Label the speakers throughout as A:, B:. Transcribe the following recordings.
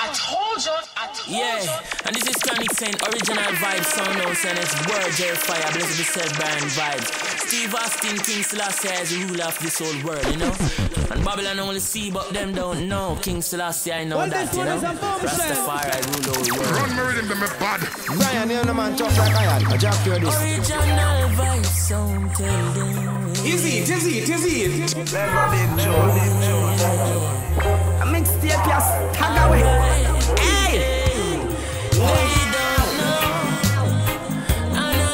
A: I told you, I told yeah. you.
B: and this is Chronixx saying original vibe sound house and it's word Jerry Fire, blessed be said Brian vibes. Steve Austin, King Selassie is the ruler of this whole world, you know. And Babylon only see, but them don't know. King Selassie, I know well, that, you know. Rastafari rule the whole world.
C: Run me rhythm, me bad.
D: Brian, you're the man tough like I am. I just hear this.
B: Original vibe sound, tell them.
E: Easy, it, easy, it, easy.
D: Remember Big Joe, Big Joe.
E: I mixtape, yes, tag away.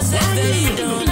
B: say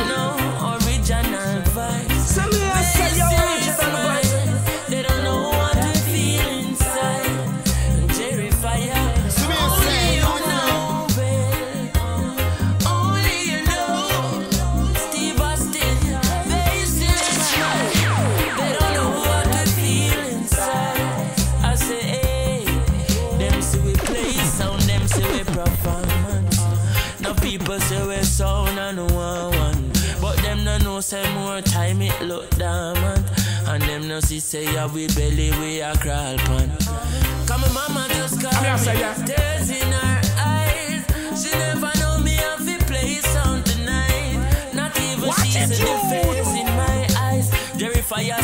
B: no see say yeah we belly we a crawl pan. Come on mama just call me. Tears in her eyes. She never know me have to play song tonight. Not even she see the face in my eyes. Jerry Fire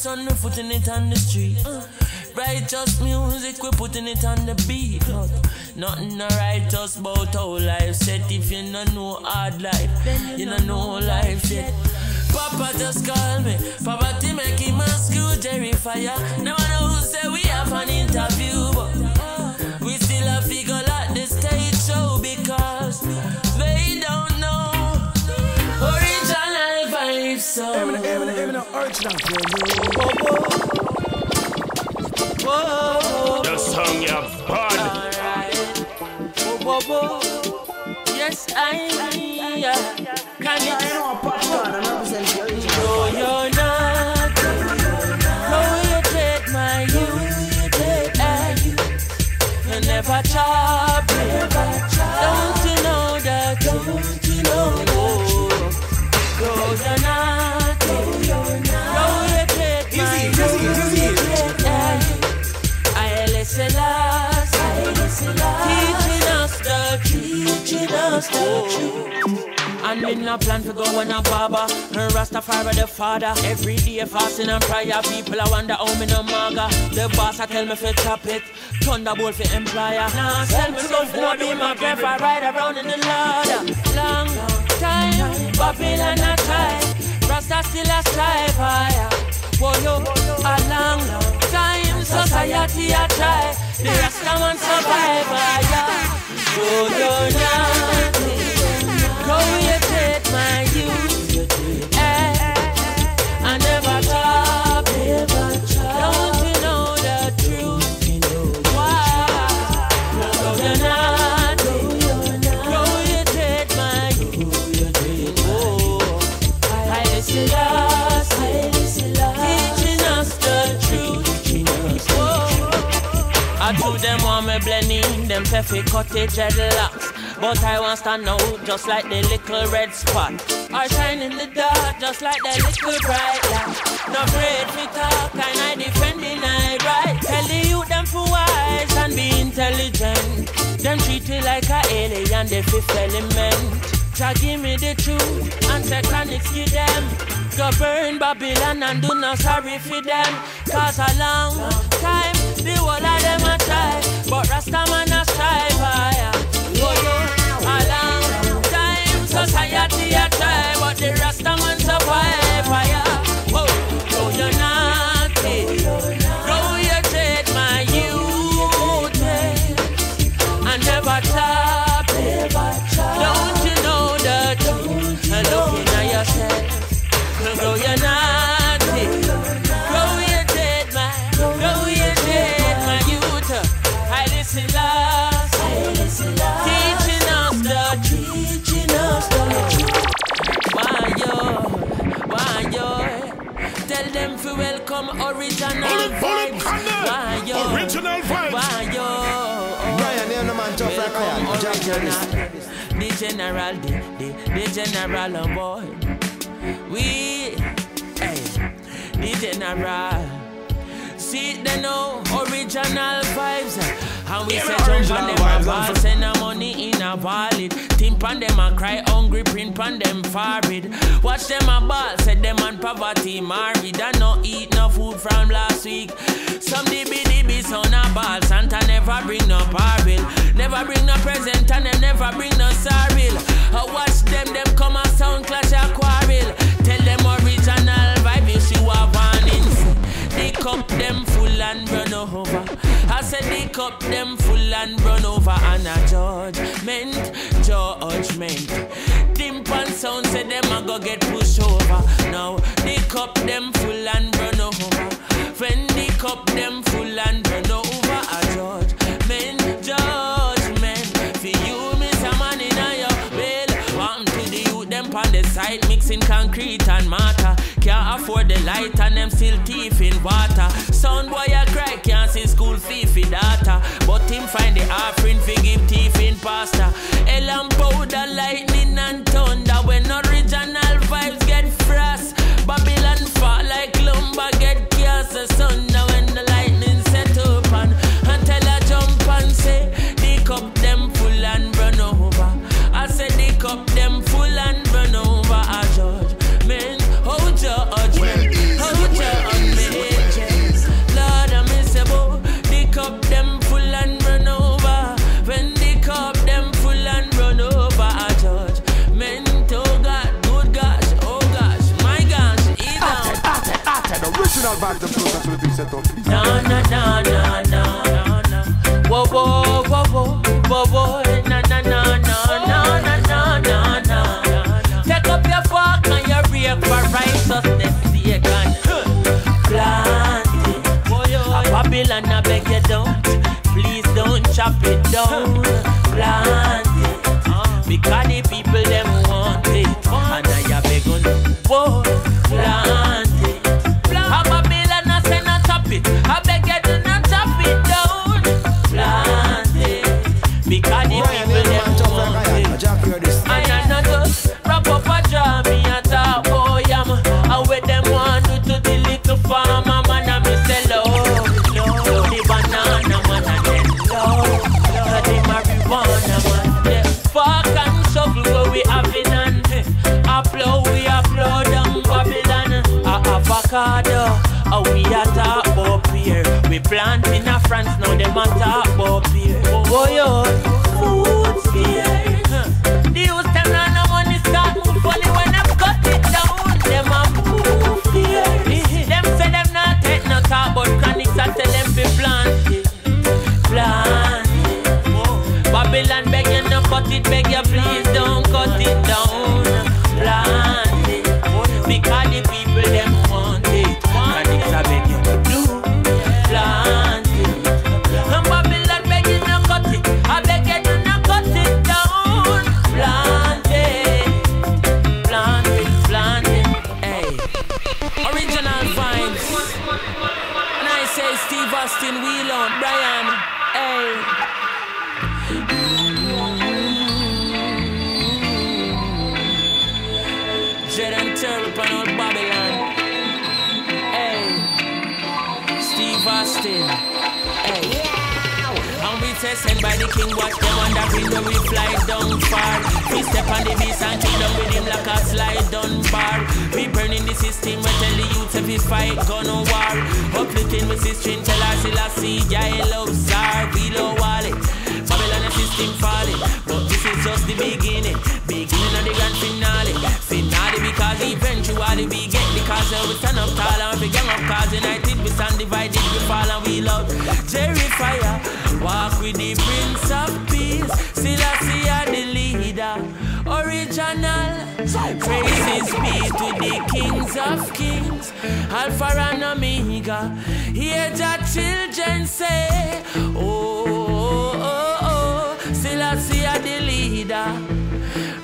B: sun, we're putting it on the street. Uh, righteous music, we're putting it on the beat. Not, nothing no righteous about our life set. If you don't know hard life, you don't know life yet. Papa just call me, Papa to make him a screw Jerry Fire. No one know who say we have an interview, vibes. So.
E: Eminem, Eminem, Eminem, original.
C: The song you bad.
B: Whoa, whoa, Yes, I am. Can you Me no plan to go on a barber. And Rastafari the father. Every day fasting and prayer. People I wonder how me no maga. The boss I tell me fi chop it. Thunderbolt fi employer. Now sell me some for be my breath. I ride around in the ladder. Long time, Babylon a try. Rasta still a strive higher. For you, a long time society a try. The Rasta man survive higher. So you're not. Cottage dreadlocks. But I want stand out just like the little red spot. I shine in the dark just like the little bright light. No afraid to talk and I defend the night right. Tell the youth them for wise and be intelligent. Them treat me like a alien, the fifth element. Try give me the truth and say Chronixx give them. Go burn Babylon and do not sorry for them. Cause a long time the whole of them a try. But Rastaman a strive higher. Oh, a long time society a try, but the Rasta man survive fire. Welcome original vibes. Why yo?
F: Original vibes.
B: Why yo?
D: Brian, you're the man tough like I am. Jack
B: Original. The general, the, the, the general on boy. We, hey, the general. See they know original vibes. And we
F: Yeah,
B: say jump on them
F: vibes,
B: a ball, send a money in a wallet. Think on them and cry hungry, print them forehead. Watch them a ball, said them on poverty married. And no eat no food from last week. Some dibby dibby son a ball, Santa never bring no parvel. Never bring no present and them never bring no sorrel. I watch them, them come a sound clash a quarrel. Tell them original vibe if you have cup them full and run over. I said the cup them full and run over and a judgment, judgment. Timpan sound said them a go get pushed over. Now the cup them full and run over. When the cup them full and run over a judgment, judgment. For you, miss man in your bill. Want to the youth them on the side mixing concrete and mortar. Light and them still thief in water. Sound boy a cry, can't see school fee for data. But him find the offering fi give thief in pasta. And powder, lightning and The
C: original vibes, closer to the beat set up.
B: Na na na na na na. Whoa whoa whoa whoa whoa whoa. Na na na na na na na na na. Take up your fork and your rake for righteousness sake and plant it. A Babylon, I beg you don't, please don't chop it down. Plant it, because the people avocado, a we a talk about pear. We plant in a France now them a talk about pear. Oh yo, food scared. The youth them not no money start move funny when them cut it down. Them a move here. Eh, eh. Them say them not take no talk but Chronixx I tell them it, plant it. Babylon beg you no cut it, beg you please don't cut it down. Steve Austin, Wheel on Brian. Hey. Jet and Turtle on old Babylon. Hey. Steve Austin. We sent by the king, watch them wondering when we fly down far. We step on the beast and kill them with him like a slide down bar. We burning the system, we tell the youth if we fight, gun or war. Uplifting with string, tell us he'll see, yeah, he loves Czar, we wallet. Babylon the system falling, but this is just the beginning. Beginning of the grand finale. Eventually we get the cause we stand up tall and we gang up cause united we stand divided we fall and we love Jerry Fire. Walk with the Prince of Peace. Still I the leader. Original. Praises be to the kings of kings. Alpha and Omega. Hear the children say, oh, oh, oh, oh. Still I the leader.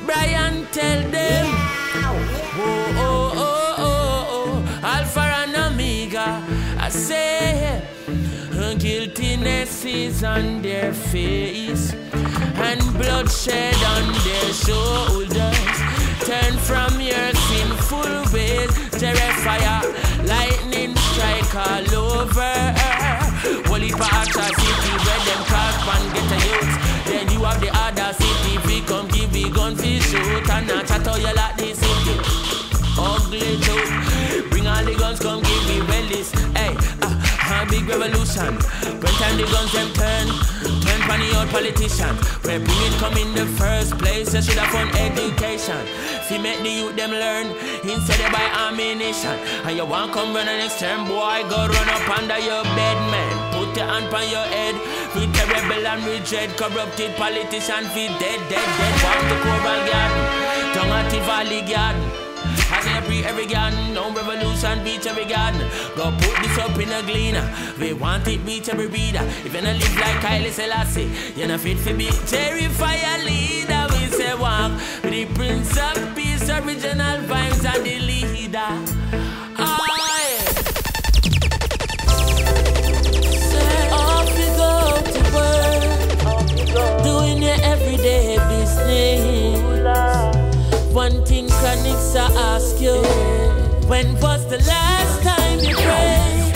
B: Brian tell them, oh, oh, oh, oh, oh. Alpha and Omega. I say, guiltiness is on their face and bloodshed on their shoulders. Turn from your sinful ways, fire, lightning strike all over. Holy Pacha city where them crack and get a youth. Then you have the other city, we come give me gun fi shoot and not chat how you like this. Ugly joke, bring all the guns, come give me bellies. Hey, uh, a big revolution. When time the guns them turn, turn funny old politician. Where bring it come in the first place, you should have found education. Fi make the youth them learn instead of buy ammunition. And you want come run an next term, boy, go run up under your bed, man. Put your hand on your head. We terrible and we dread corrupted politician. Fi dead, dead, dead. Walk the Coral Garden, tongue at the Valley Garden. As every every garden, no revolution beat every garden. Go put this up in a gleaner. We want it beat every reader. If you not live like Haile Selassie, you're not fit for be terrify leader. We say walk with the Prince of Peace, original vibes and the leader. Doing your everyday business. One thing Chronixx I ask you When was the last time you prayed?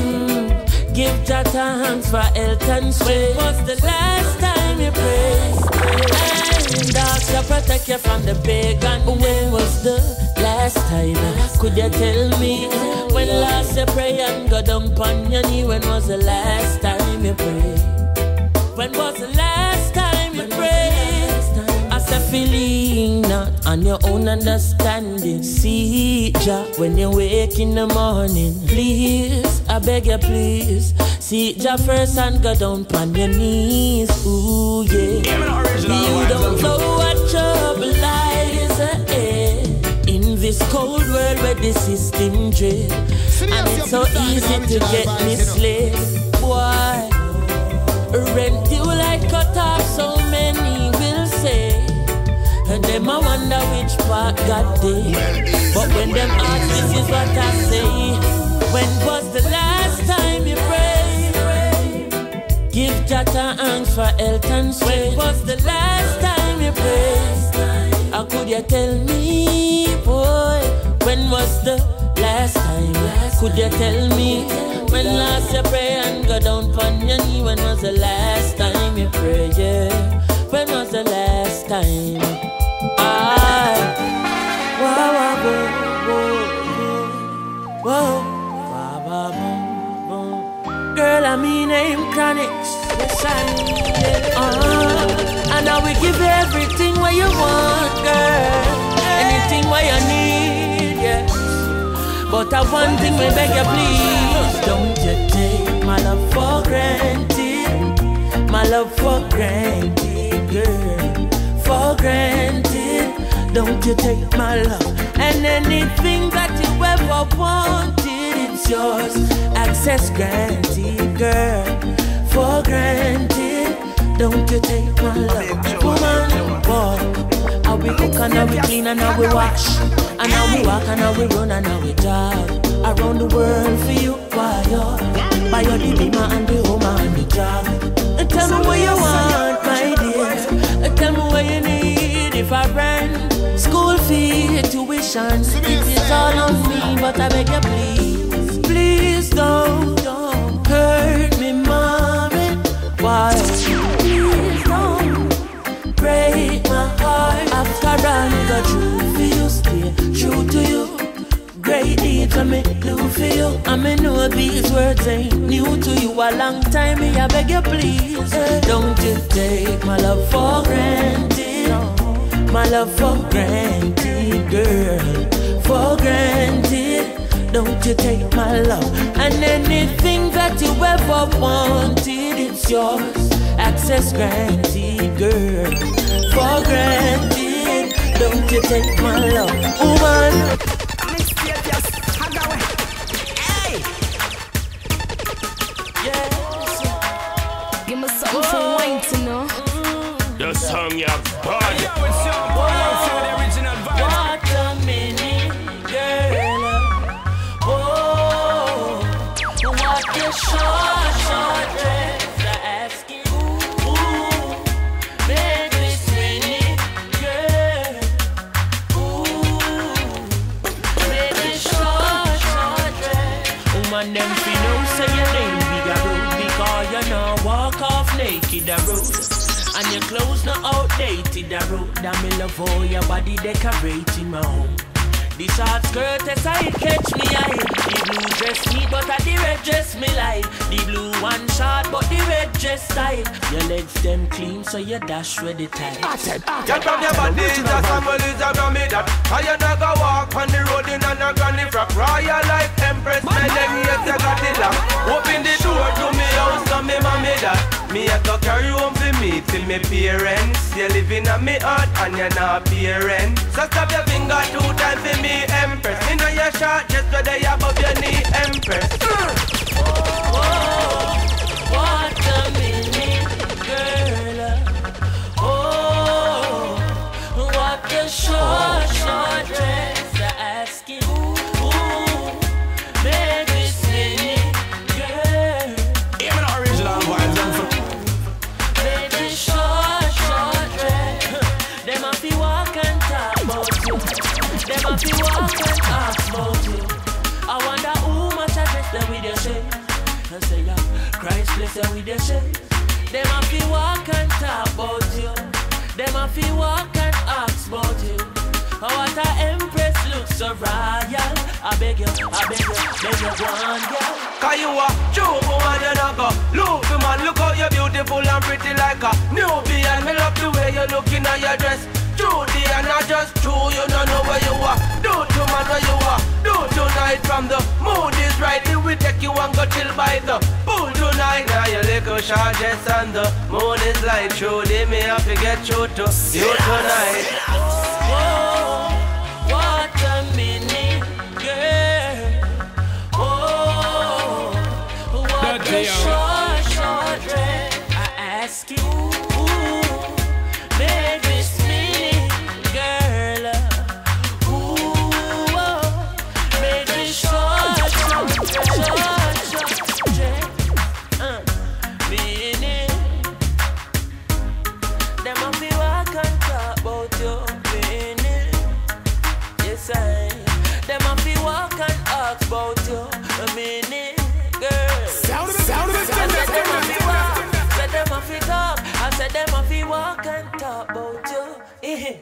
B: Mm, give Jah thanks for and strength When was the last time you prayed? And ask protect you from the big and When was the last time? Could you tell me? When last you pray and go down on your knee When was the last time you prayed? When was the last a feeling not on your own understanding. See Jah when you wake in the morning. Please, I beg you, please. See Jah first and go down on your knees. Ooh, yeah. You don't know what trouble lies ahead in this cold world where the system dread. And it's so easy to get misled. Boy, rent them I wonder which part God did. But when them ask, this is what I say. When was the last time you prayed? Give Jah thanks for health and strength. When was the last time you prayed? How could you tell me, boy? When was the last time? Could you tell me? When last you pray and go down on your knee? When was the last time you prayed? Yeah. When was the last time? Girl, I name Yes, I uh-huh. And I will give you everything what you want, girl. Anything what you need. But I one thing beg you, please. Don't you take my love for granted. My love for granted, girl. For granted. Don't you take my love. And anything that you ever wanted, it's yours. Access granted, girl. For granted. Don't you take my love. Woman, boy. How we cook and how we clean and how we wash. And how we walk and how we run and how we jog. Around the world for you, why you? Buy your beamer and the home and the job. And tell me what you want, And what you need if I rent. School fee, tuition. It is all on me, but I beg you please. Please don't, don't hurt me, mommy. Why? Please don't break my heart. After I got true for you, stay true to you. Great deeds I me do for you. I me know these words ain't new to you. A long time me I beg you please. Don't you take my love for granted. My love for granted, girl. For granted. Don't you take my love and anything that you ever wanted, it's yours. Access granted, girl. For granted. Don't you take my love, woman. Naked a road. And your clothes not outdated a road. That me love how your body decorating my home. The short skirt as I catch me eye The blue dress neat but a the red dress me like. The blue one short but the red dress style Your legs them clean so you dash with the tight
G: Get from your body, is a Samuel is a Grammy that I you not go walk on the road in a granny frock. Royal like Empress, my leg yes you got it lock Open the door to me house so me mommy that Me a go carry home for me till me parents. You living on me heart and you're not parent So stop your finger two times for me Empress. Inna your short
B: Them with your shade. Them a fi walk and talk about you. Them a fi walk and ask about you. Oh, what a empress looks so royal. I beg you, I beg you, beg you, go on, girl.
G: Cause you a true woman you not go Look man, look how you're beautiful and pretty like a newbie And me love the way you're looking at your dress Trudy and not just true, you don't know where you are Do to man where you are Do tonight from the mood is right Then We take you and go chill by the pool tonight Now your little short dress and the moon is light Trudy, me have to get through to you tonight.
B: Oh, what a minute, girl. Oh, what a short, walk and talk about you. Eh.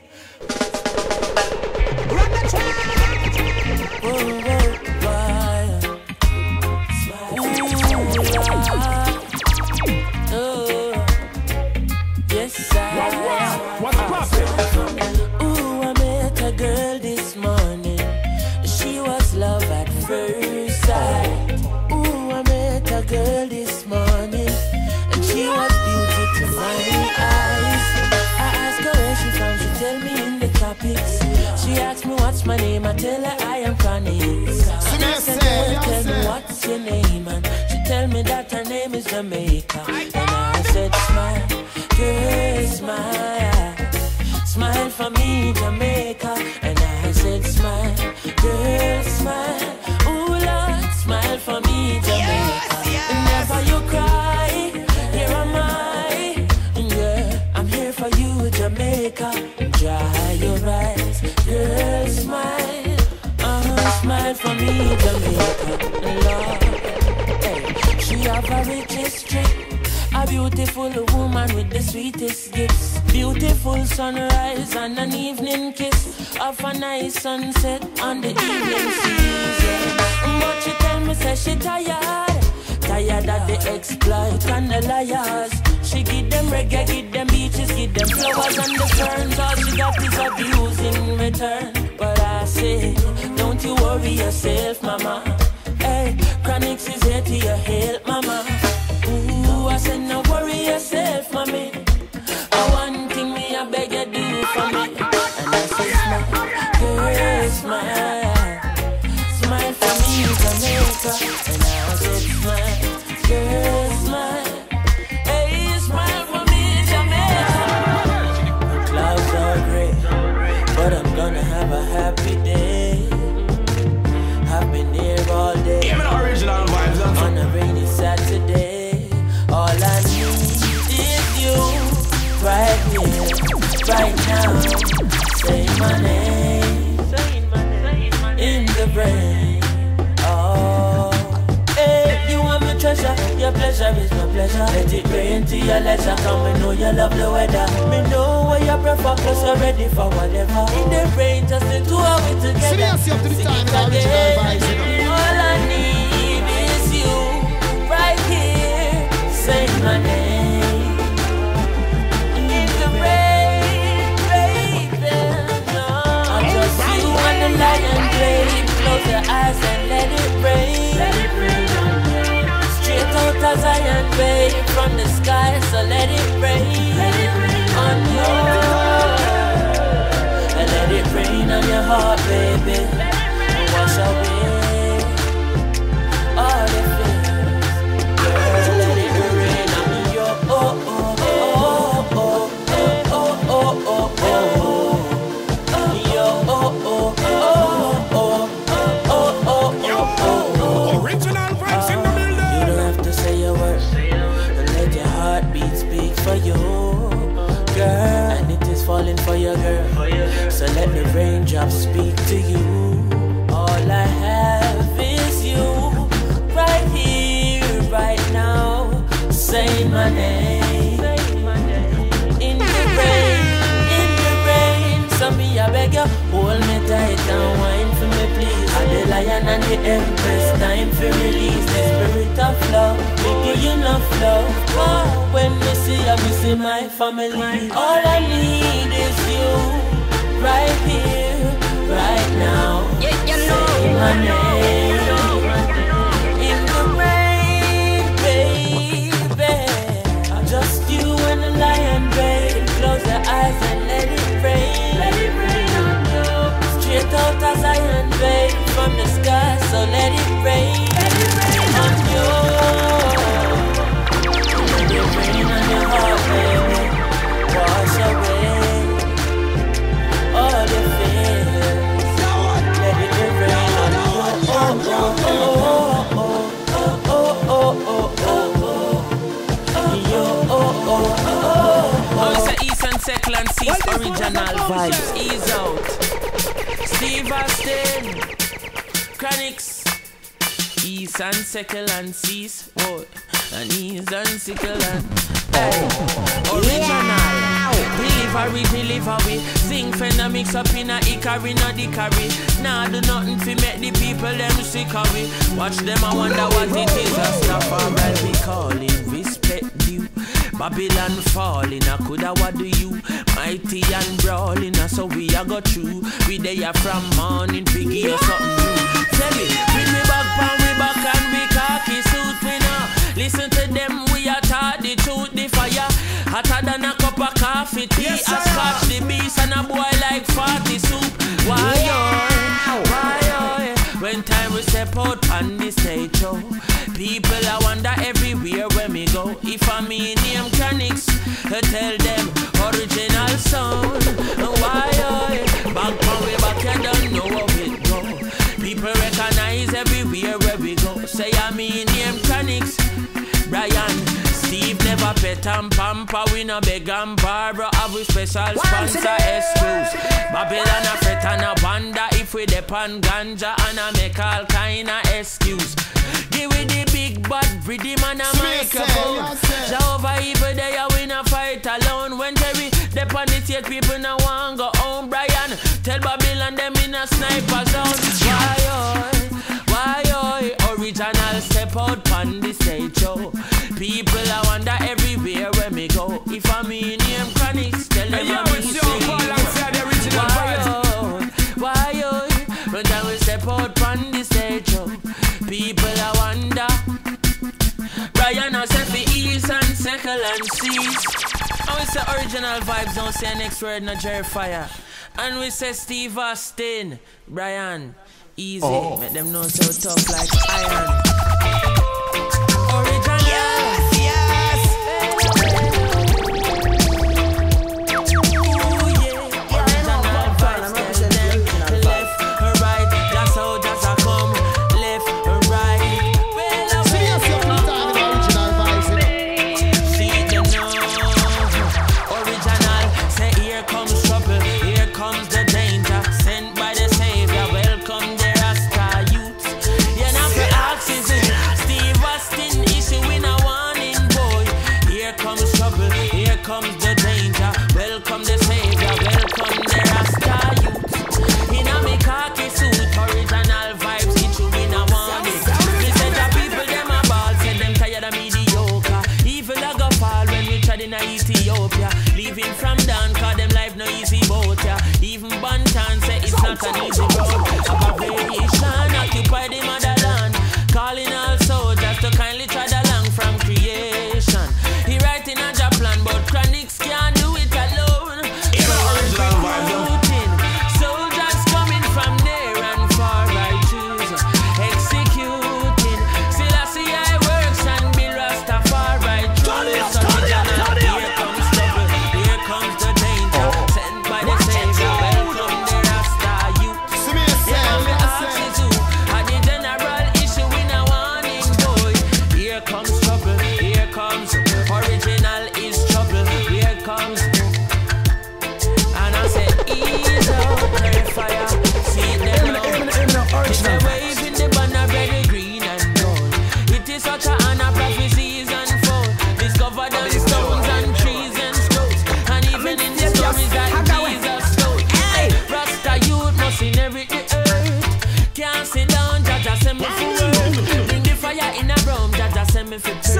B: My name. I tell her I am Connie. I said, tell me what's your name. And she tell me that her name is Jamaica. And I said, smile, girl, smile. Smile for me, Jamaica. Jamaica. Lord, hey, she have a rich history. A beautiful woman with the sweetest gifts. Beautiful sunrise and an evening kiss. Of a nice sunset on the evening season. But she tell me, say she tired. Tired of the exploit and the liars. She give them reggae, give them beaches, give them flowers and the ferns. All she got is abuse in return. But I say, you worry yourself, mama. Hey, Chronixx is here to your help,
C: my name in the rain. Oh, hey, you treasure. Your pleasure is my pleasure. Let it rain to your know love the weather. Know what you ready for whatever. In the rain, just the two of it together.
E: Seriously, to the
C: Sing
E: time,
C: it
E: the original
C: and the. Close your eyes and let it rain. Let it rain Straight out of Zion, babe. From the sky, so let it rain. Let it rain on you. And let it rain on your heart, baby. The raindrops speak to you. All I have is you, right here, right now. Say my name. In the rain, in the rain. So me, I beg you, hold me tight and wine for me, please. I'm the lion and the empress, time for release the spirit of love. Me give you enough love. Oh, when me see me see my family. All I need is you, right here, right now.
A: Yeah, you know.
C: Say my name. In the rain, baby. Just you and the lion, babe. Close your eyes and let it rain. Let it rain on you. Straight out Zion, babe. From the sky, so let it rain. Let it rain
B: original vibes. Ease out. Steve Austin. Chronixx. East and Second and Seas. Oh, and East and Second and. Hey. Original. Delivery, delivery. Sing fender mix up in a Ikari, no Dickory. Nah, do nothing fi make the people them sick of it. Watch them, I wonder what it is. Rastafari we calling. Babylon falling, I coulda what do you? Mighty and brawling, uh, so we a go through. We there from morning, figure something new. Tell me, bring me back, pan we back and we cocky suit me now. Listen to them, we are taught the truth, the fire. Hotter than a cup of coffee, tea,
E: Yes,
B: a scotch, the beast and a boy like 40 soup. Why, oh, why, oh, when time we step out on the stage show, people I wonder everywhere when we go. If I mean name Chronixx, I tell them original sound. Why, I back when we back, you don't know how it go. People recognize everywhere where we go. Say I mean name Chronixx, Brian. Steve never pet and pamper, we no beg and borrow. Have we special sponsor excuse. Babylon a fret and a wonder if we dep on ganja and a make all kind of excuse. Give we the bad rhythm and a microphone. Jehovah evil day a win a fight alone. When Terry dep on the stage, people no want go home. Brian tell Babylon them in a sniper zone. Why oh, why oh, original step out on the stage show. People I wonder everywhere when me go. If I mean and and seas. And we say original vibes, don't say next word, no Jerry Fire. And we say Steve Austin, Brian, easy. Oh. Make them know so tough like iron. Original. Yes, yes.
E: time if.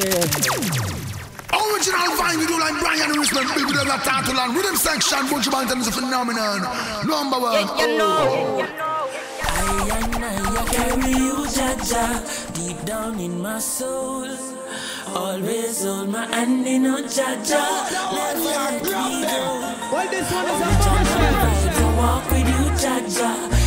E: Original
H: vibe we do like Brian Richmond, people do like Tartle and Rhythm Section, Bunch Bantam is a phenomenon. Number one.
D: Yeah, you know.
I: I carry you, Jaja, deep down in my soul. Always hold my hand in a Jaja, never let me go.
C: Well, this one is a
I: profession. I walk with
B: you, Jaja.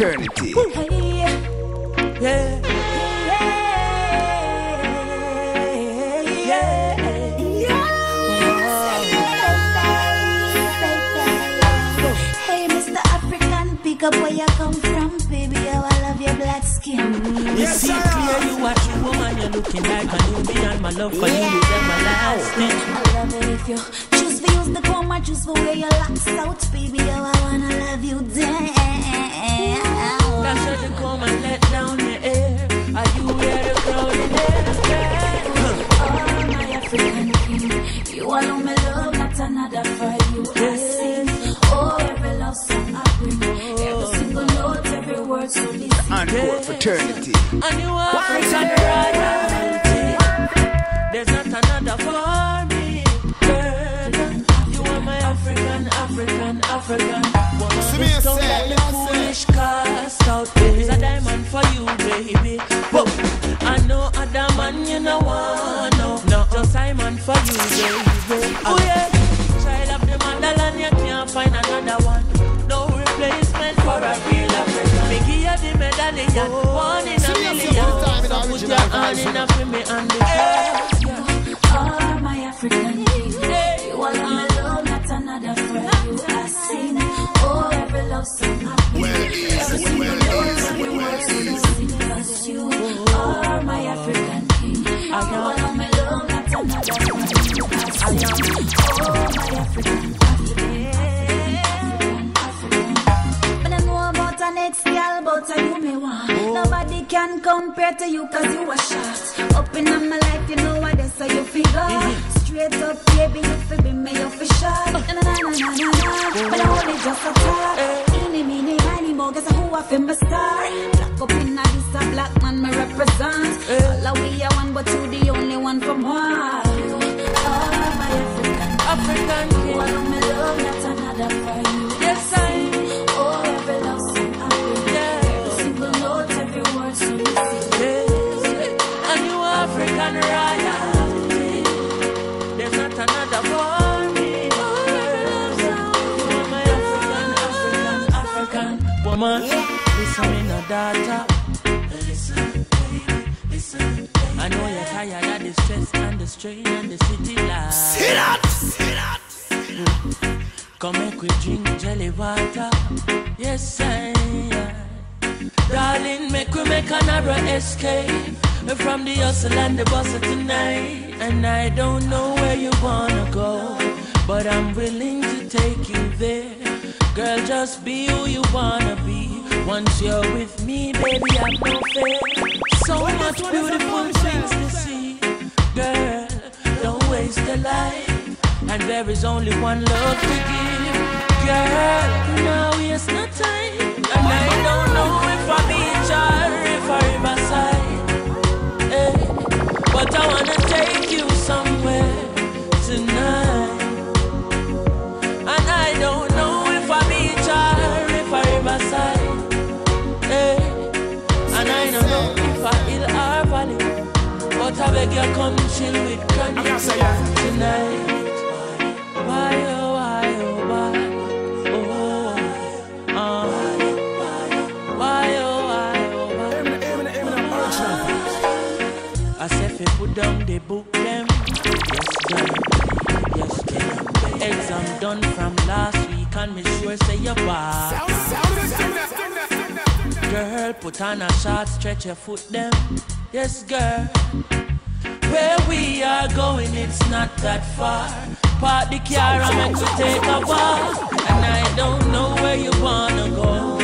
B: eternity. Hand in a for me and the
J: Are my African king. You are my love, not another friend. You are seen. Oh, every love song I play. Every single note, every word you sing. Cause you are my African king. You are my love, not another friend. You are seen. Oh, my African But I know about an ex girl, but I you me want. Oh. Nobody can compare to you cause you a a
B: life. And there is only one love to give. Girl, now waste no time. I beg you come chill with Chronixx tonight. Why oh why oh why oh uh, why oh why oh why I said fi put down the book them. Yes girl yes girl exam done from last week and me sure say you bad girl put on a short stretch your foot them. Yes girl where we are going, it's not that far. Park the car and make we take a walk. And I don't know where you wanna go,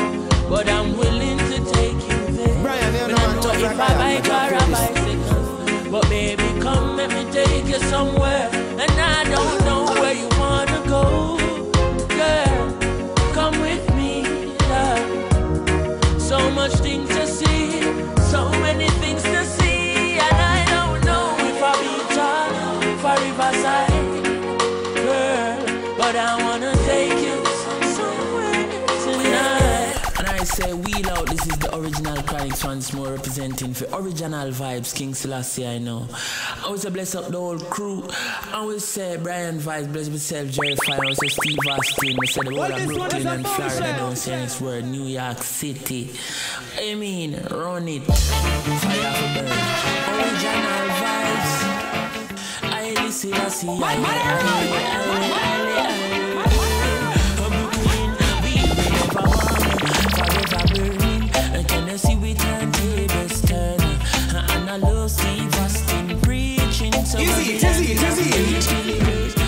B: but I'm willing to take you there.
E: Brian, you're
B: I know if I bike or a bicycle. But baby, come let me take you somewhere. And I don't know where you wanna go. More representing for original vibes, King Selassie, I know. I was say, bless up the whole crew. I will say, Brian Vibes, bless myself, Jerry Fire, I was say, Steve Austin, I say, the whole of Brooklyn and Florida, don't say this word, New York City. I mean, run it. Fire for burn. Original vibes. I listen, I see, I, I, I, I, preaching. So
D: Easy, it, easy, it, easy, it.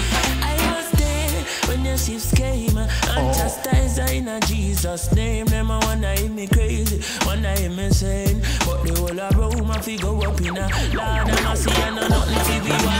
B: I was there when the shifts came and chastised in a Jesus name. Them a wanna hear me crazy, wanna hear me saying, but the whole of Rome a fi go up in a Lord a see and no nothing fi be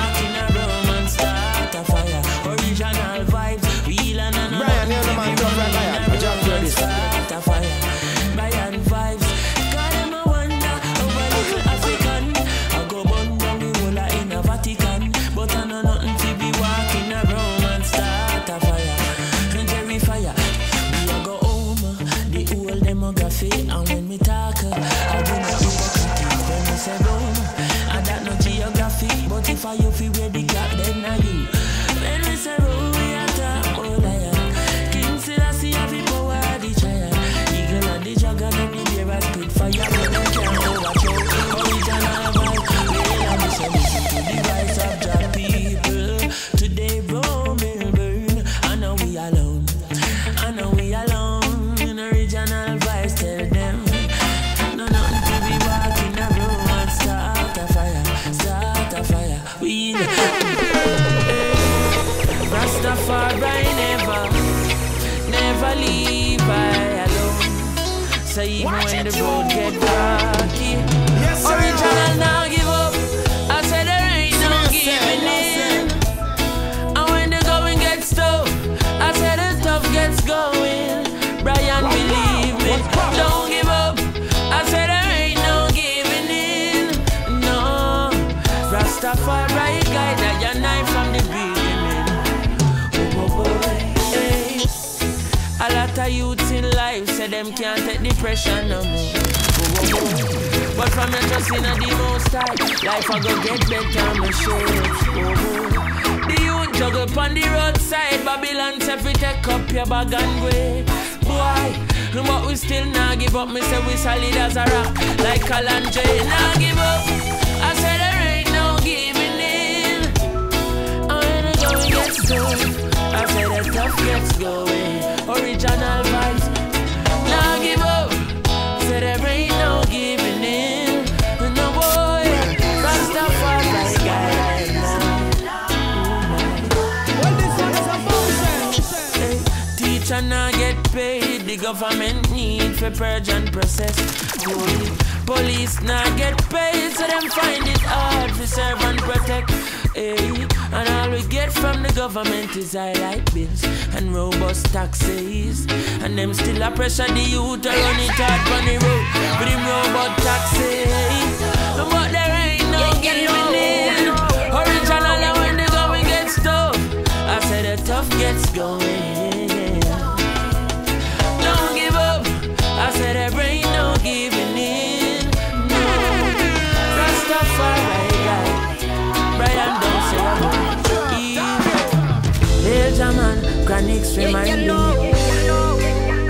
B: never
E: leave I
B: alone. So even when the road get rocky, yes, original now. Of youths in life say them can't take the pressure no more. But from your trust in the most high, life I go get better. Oh, oh. The youth juggle on the roadside, Babylon say fi take up your bag and way. Boy, but we still not give up. Me say we solid as a rock, like Alan J. Nah give up. I said there ain't no giving in. When the going gets tough, I said the tough gets going. Original vibes. Nah give up. Said there ain't no giving in. No boy, Rastafari guide Hey, Teacher now get paid, the government need for purge and process. Police now get paid, so them find it hard to serve and protect. Hey, and all we get from the government is highlight bills and robust taxes. And them still a pressure the youth to run it hard on the road with them robot taxes. But there ain't no giving in. Original and when the going gets tough, I said the tough gets going. Man, Chronixx remind me.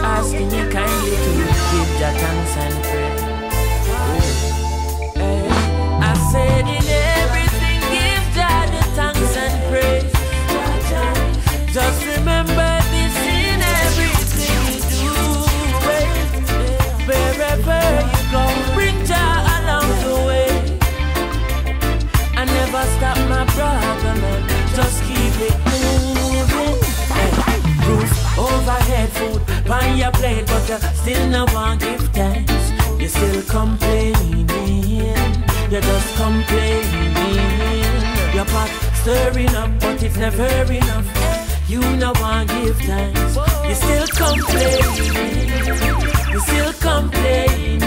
B: Asking me kindly to give your thanks and prayer. Your but you still no one give thanks. You still complaining, you're just complaining. Your pot stirring up, but it's never enough. You no one give thanks. You still complaining, you still complaining.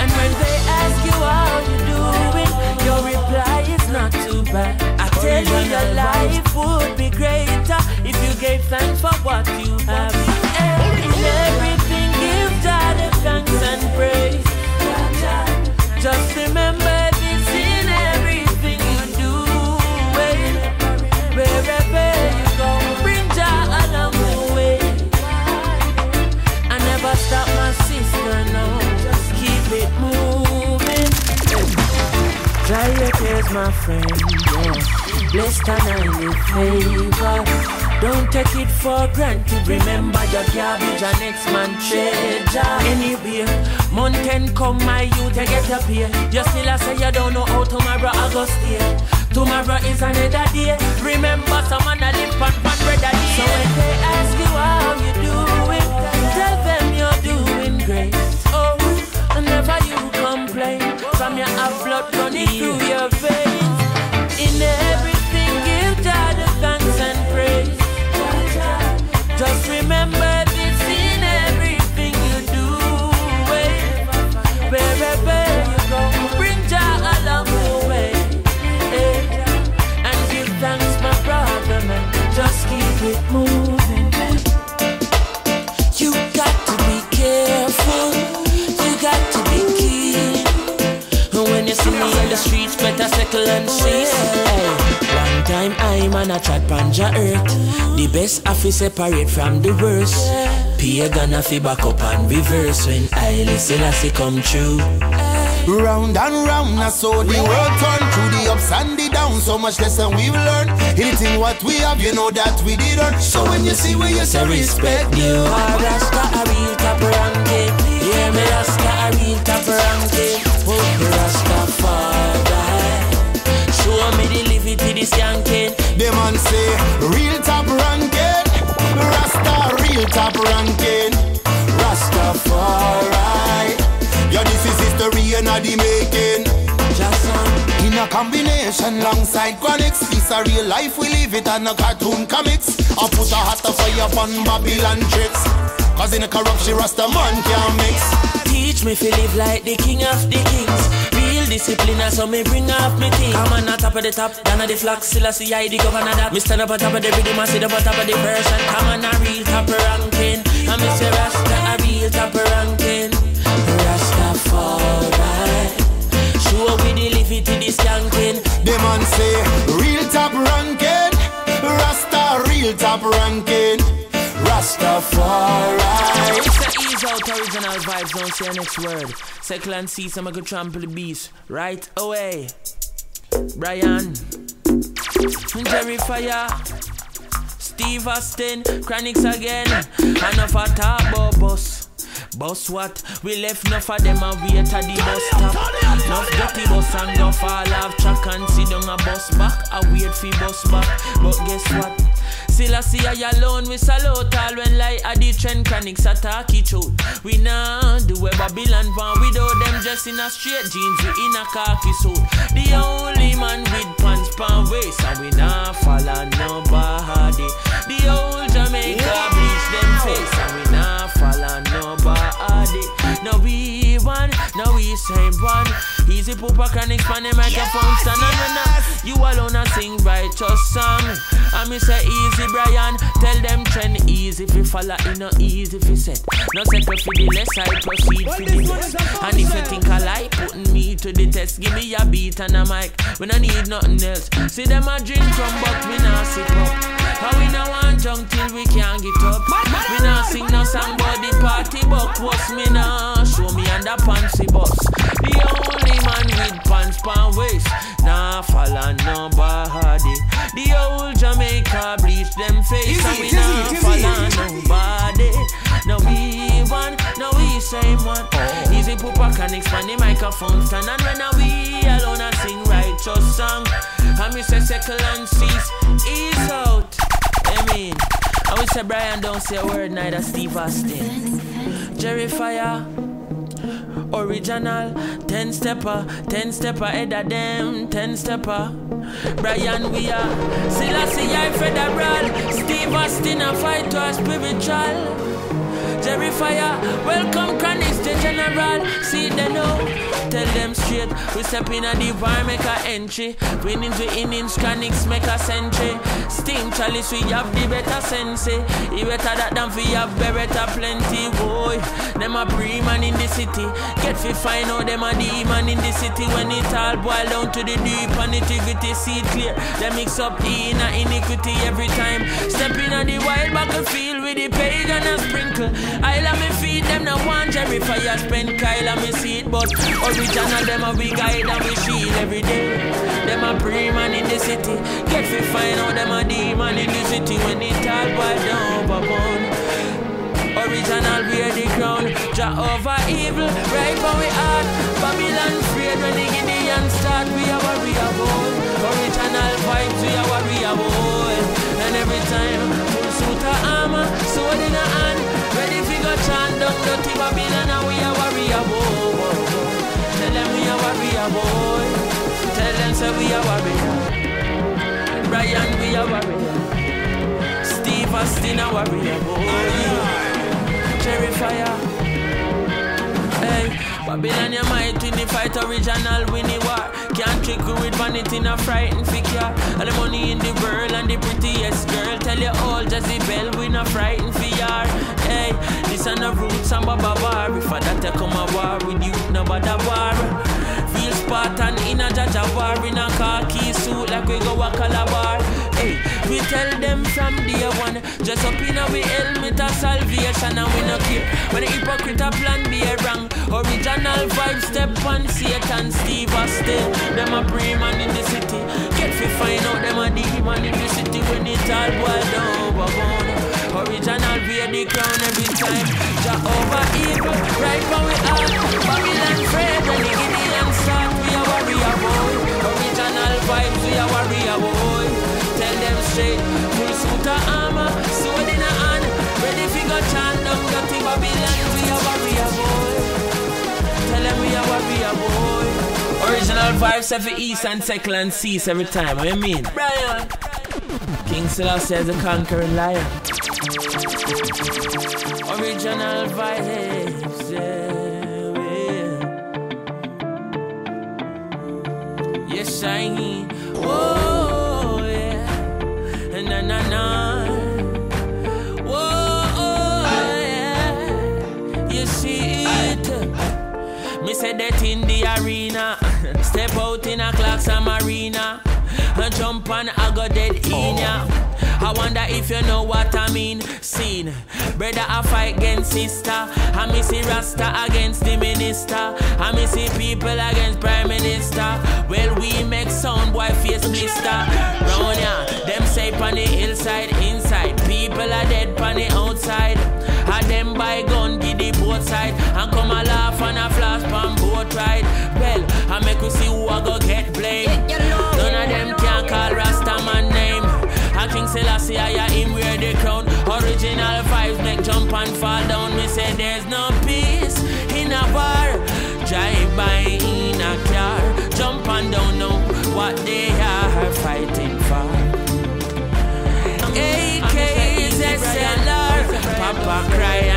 B: And when they ask you how you doing, your reply is not too bad. I tell you your life would be greater if you gave thanks for what you have. Everything, give the thanks and praise. Just remember this in everything you do. Eh? Go, bring Jah way. I never stop my sister, no. Just keep it moving. Dry your my friend. Yeah. Blessed and highly favored. Don't take it for granted. Remember your garbage and next man treasure. Anyway, mountain come, my youth, you get up here. You still a say you don't know how tomorrow I go stay. Tomorrow is another day. Remember, someone a live on bread a day. So when they ask you how you doing, tell them you're doing great. Oh, and never you complain. From your have blood running through better settle and. Hey, one time I'm on a chat panja earth. The best to separate from the worst. Pagan have to back up and reverse when I listen as it come true.
D: Round and round, I saw the world turn through the ups and the downs. So much lesson we've learned. Anything what we have, you know that we did earn. So when you see where you say respect you.
B: Ah, Rasta a real top ranking. Yeah, me Rasta a real top ranking. This yanking.
D: The man say, real top ranking. Rasta, real top ranking. Rastafari. Yeah, this is history and not the making.
B: Just
D: in a combination alongside Chronixx. This a real life we live it and a cartoon comics. I put a hot fire upon Babylon tricks. Cause in a corruption Rasta man can't mix.
B: Teach me to live like the king of the kings. Discipline, so me bring up me thing. Come on, on top of the top, down of the flock, still I see I the governor that. Me stand up on top of the rhythm, I sit up on top of the version. Come on, a real top ranking. I me say Rasta, a real top ranking. Rastafari. Sure we deliver to the skanking.
D: The man say, real top ranking. Rasta, real top ranking. Rastafari.
B: Out original vibes, don't say next word. Second and see some good trample the beast. Right away. Brian. Jerry Fire. Steve Austin. Chronixx again. Enough a talk about boss. Boss what? We left enough of them and wait at the bus stop. Enough dirty bus and no fall off track and sit down a bus back. I wait for bus back. But guess what? Still I see I alone, we salute all when like a the trend chronics attack each out. We now do a Babylon van without them just in a straight jeans, we in a khaki suit. The only man with pants pan waist, and we now follow nobody. The old nobody. No we one, no we same one. Easy poop a chronic span the microphone stand and when uh, you alone a sing righteous song. I me say easy Brian, tell them trend easy if you follow in no easy if you set. No settle for the less I proceed for the best. And if you think I like putting me to the test, give me a beat and a mic. We no need nothing else. See them a drink from but we not sit up. How we no want junk till we can't get up. We not sing no song but the party buck was me now. Show me under fancy bus. The only man with pants pan waist. Nah follow nobody. The Easy poop a chronics on the microphone stand and when we alone I sing righteous song. And me say second and cease, ease out. I mean, I say Brian don't say a word neither Steve Austin. Jerry Fire. Original, ten stepper, ten stepper, head of them, ten stepper. Brian, we are. Selassie, I federal. Steve Austin, a fight to a spiritual. Jerry Fire, welcome Chronixx, the general. See they know, tell them straight. We step in a divine, make a entry. Winnings we innings, Chronixx make a century. Steam chalice, we have the better sense. Eh? He better that than we have better plenty, boy. Them a pre-man in the city. Get fi find out them a demon in the city. When it all boil down to the deep and integrity, see clear. They mix up in iniquity every time. Step in a the wild battlefield the pagan and sprinkle. I love me feed them no one Jerry fire spend Kyle and me see it but original them a we guide and we shield every day. Them a pre-man in the city. Get fi find out them a demon in the city when it all boil down upon. Original wear the crown Jehovah evil right for we heart Babylon afraid when the Gideon start We are warrior born. Original vibes we are warrior boy And every time suit of armor Sword in a hand Ready fi go chant down dirty Babylon And we are warrior boy. Tell them we are warrior boy. Tell them say we are warrior. Brian we are warrior. Steve Austin a warrior boy. Cherry fire. Hey, Babylon, your might in the fight, original winning war. Can't trick you with vanity, not frightened figure. All the money in the world and the prettiest girl. Tell you all, Jezebel, we not frightened for yar. Hey, this and the roots and Baba Bar. If I that come a war with you, no bother war. Spartan in a Jaja war in a khaki suit like we go a Calabar. Hey, we tell them from day one, just up in a we helmet of salvation and we no keep. When the hypocrite a plan be a wrong, original vibe step on Satan, Steve Austin. Them a pre-man in the city. Get fi find out them a demon in the city when it all boil down over Original wear the crown every time. Jehovah evil, right from we are. Babylon afraid when the Gideon vibes, we are warrior boy. Tell them straight, full suit of armor, sword in a hand. Ready fi go chant down dirty Babylon. We are warrior boy. Tell them we are warrior boy. Original vibes every east and second and cease every time. What you mean? Brian. King Selassie is a conquering lion. Original vibes, yeah. I. Oh, yeah. Na na na. Whoa, yeah. You see it. Me said that in the arena. Step out in a clocks and marina. And jump on, I go dead in ya. I wonder if you know what I mean. Scene, brother, I fight against sister. I me see Rasta against the minister. I me see people against prime minister. Well, we make sound boy face blister. Round ya, them say on the hillside, inside. People are dead on the outside. I them buy gun, give the both side. And come a laugh and a flash pan boat ride. Well, I make you see who I go get blamed. Selassie, I him wear the crown. Original vibes make jump and fall down. Me say there's no peace in a bar. Drive by in a car. Jump and don't know what they are fighting for. AKs, SLR, Papa cry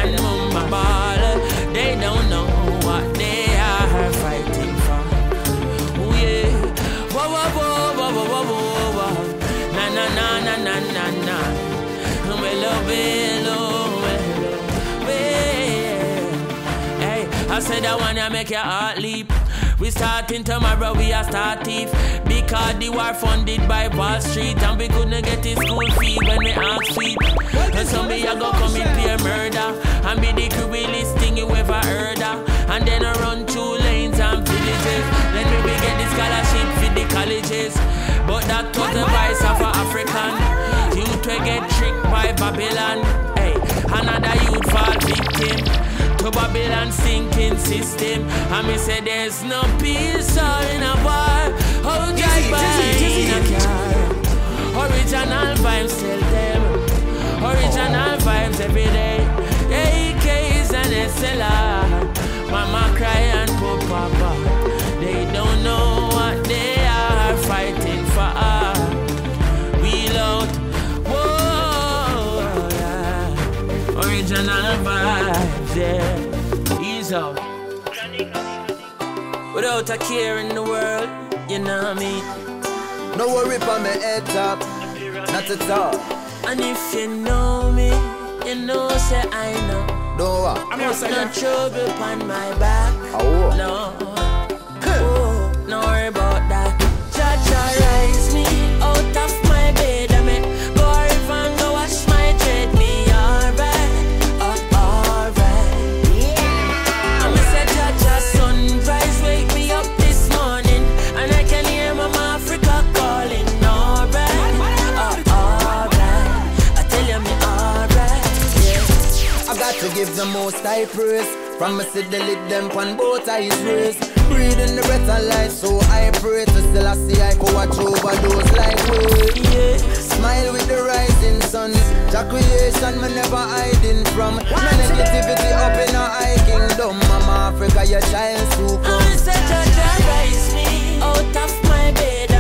B: said I wanna make your heart leap. We starting tomorrow, we are start thief. Because the war funded by Wall Street and we couldn't get his school fee when we ask feet. And somebody a go come in pay murder and be the cruelest thing you ever heard of. And then I run two lanes and villages. Then we get the scholarship for the colleges. But that was the vice of an African. Youth will get tricked by Babylon. Hey, another youth fall victim to Babylon sinking system. And me say there's no peace all in a war. Oh, drive by in a car. Original vibes tell them. Original vibes every day. AKs and SLR. Without a care in the world, you know what I mean?
E: No worry for me head top, not at all.
B: And if you know me, you know say I know.
E: Don't what?
B: I'm not no trouble on my back.
E: Oh.
B: No. Oh, no worry about
E: high praise. From me see the lid them on both eyes raised. Breathing the breath of life, so I pray to still I see I go watch over those like we.
B: Yeah.
E: Smile with the rising sun. Your creation me never hiding from. No negativity up in a high kingdom. Mama Africa, your child to come.
B: I'm such a rise me out of my bed.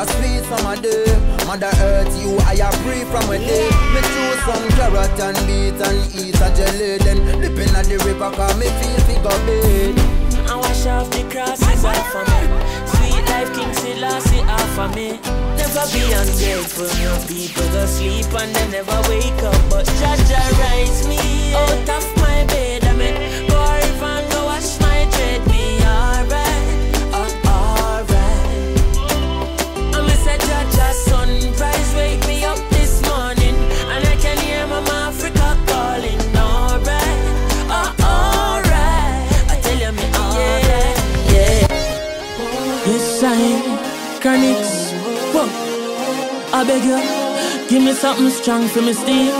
B: A
E: sweet summer day Mother Earth, you I am free from a day Me choose some carrot and beet and eat a jelly Then dip in the river cause me feel figure bed
B: I wash off the crosses off of me. Sweet life, King Selassie off of me. Never be ungrateful. People go sleep and they never wake up. But Jaja rise me out of my bed. I mean, go river and go wash my dread. Chronixx. Whoa. I beg you, give me something strong for me steam.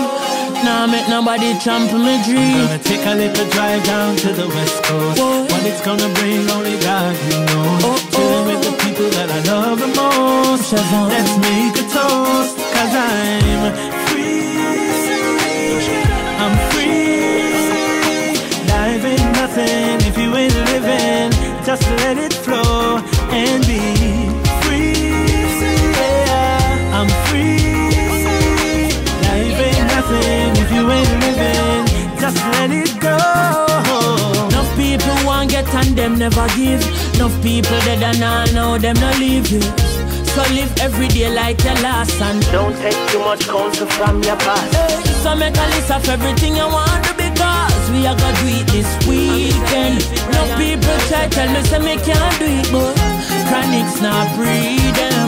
B: Now make nobody trample me dream.
K: Gonna take a little drive down to the west coast. What, what it's gonna bring, only God you know. Oh, oh, Chilling with the people that I love the most. Let's make a toast, cause I'm free. I'm free. Life ain't nothing if you ain't living. Just let it flow and be Just let it go.
B: Enough people want get and them never give. Enough people dead and all know them no leave you. So live every day like your last and don't take too much counsel from your past. Hey, so make a list of everything you want to because we are gonna do it this weekend. No people try tell me say me can't do it, but Chronixx not freedom.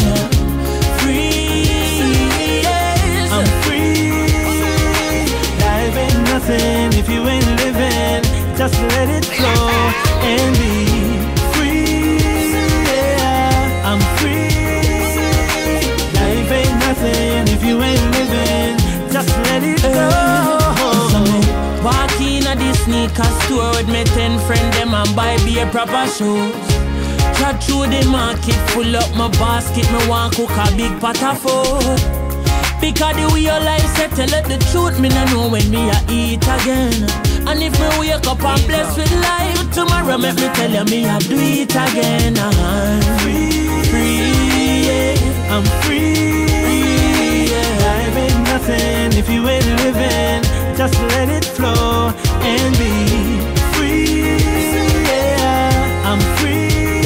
K: Nothing if you ain't living. Just let it flow and be free. Yeah, I'm free. Life ain't nothing if you ain't living. Just let it go.
B: Walk in a sneaker store with me ten friend them and buy beer proper shoes. Chat through the market, full up my basket, me want cook a big pot of food. Because the way your life set, tell it the truth, me no know when me a eat again. And if me wake up and blessed with life, tomorrow make me tell you me a do it again. I'm free, free, yeah.
K: I'm free.
B: free yeah.
K: Life ain't nothing if you ain't living. Just let it flow and be free. Yeah, I'm free.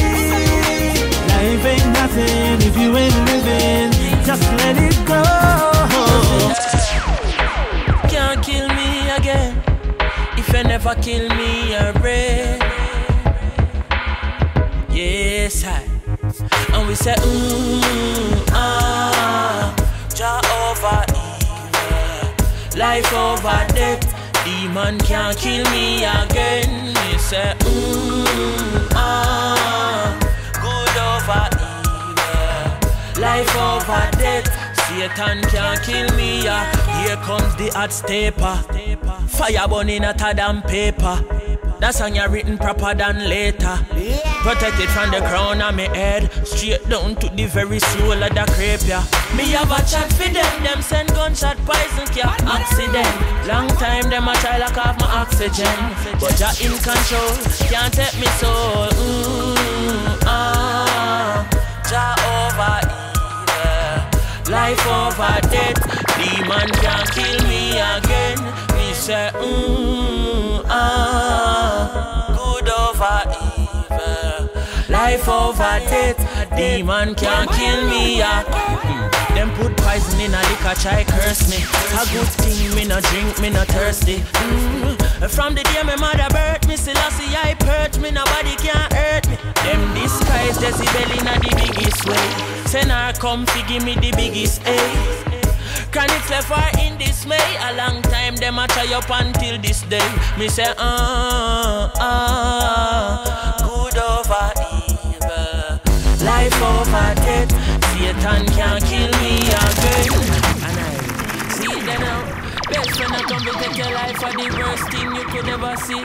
K: Life ain't nothing if you ain't living. Just let it go.
B: Can't kill me again if you never kill me already. Yes, I. And we say, mm, ah, Jah over evil, life over death. Demon can't kill me again. We say, mm, ah, good over evil, life over death. Satan can't kill me, yeah. Here comes the hot stepper. Fire burning hotter than paper. That song you written proper than later. Protected from the crown of my head, straight down to the very soul of the crepe, yeah. Me have a chat for them, them send gunshot poison cap accident. Long time them a try lock off my oxygen, but ya in control, can't take me soul. Mm, ah, over evil, life over death. Demon can't kill me again. Me say, mm, ah, life over death. Demon can't kill me, yeah. Mm. Them put poison in a liquor, try curse me. A good thing, me no drink, me no thirsty. Mm. From the day my mother birthed me, still I see I perch me, nobody can hurt me. Them disguise Jezebel in a the biggest way. Send her come fi give me the biggest A. Chronixx left her in dismay. A long time them a try up until this day. Me say, ah, ah, good over evil, death. Satan can't kill me again. And I see it then now. Best friend I come to take your life for the worst thing you could ever see.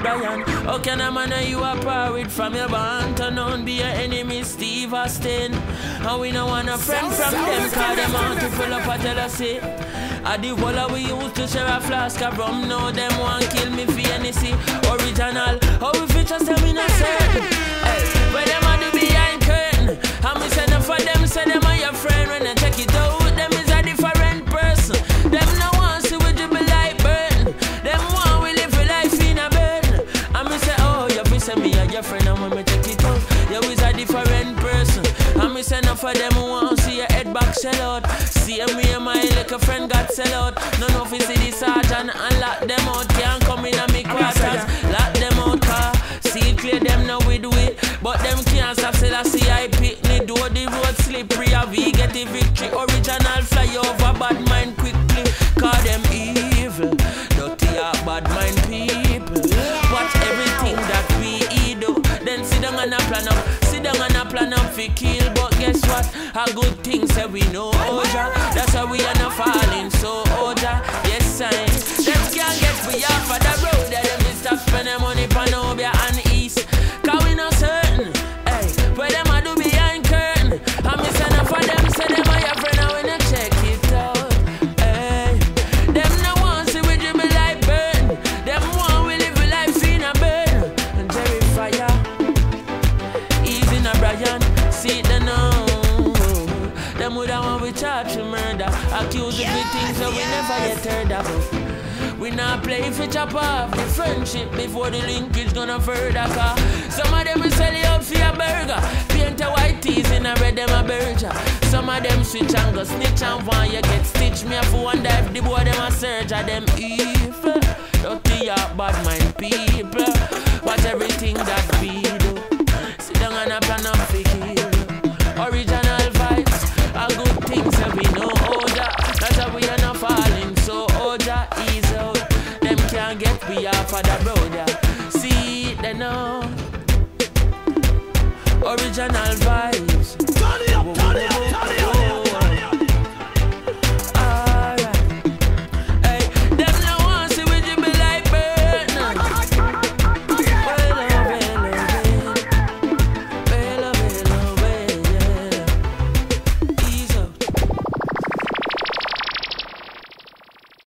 B: Brian, how can a man that you are par with from your bond to none be your enemy, Steve Austin? And we don't want a friend from them, cause them want to full up a jealousy. At the wall we used to share a flask of rum, now them want kill me for NC. Original, how we just them in a certain. Hey, where them a do behind curtain? And we send them for them, say them are your friend when they check it out. Them is a different person. Them no want see we dribble like burn. Them want we live a life in a burn. And me say, oh, you be say me a your friend, and when me check it out, you is a different person. And me say, enough for them who want see your head back sell out. See me and my little friend got sell out. None of us see the sergeant and lock them out. Can't come in and me quarters. Lock them out, car. See clear them now we do it. But them can't stop say I see I pick we get the victory. Original fly over bad mind chop off the friendship before the linkage gonna further. Some of them will sell you out for a burger. Paint a white tees in a red them a burger. Some of them switch and go snitch and want you get stitched. Me a one if the boy them a surge of them evil. Dirty up bad mind people. Watch everything that we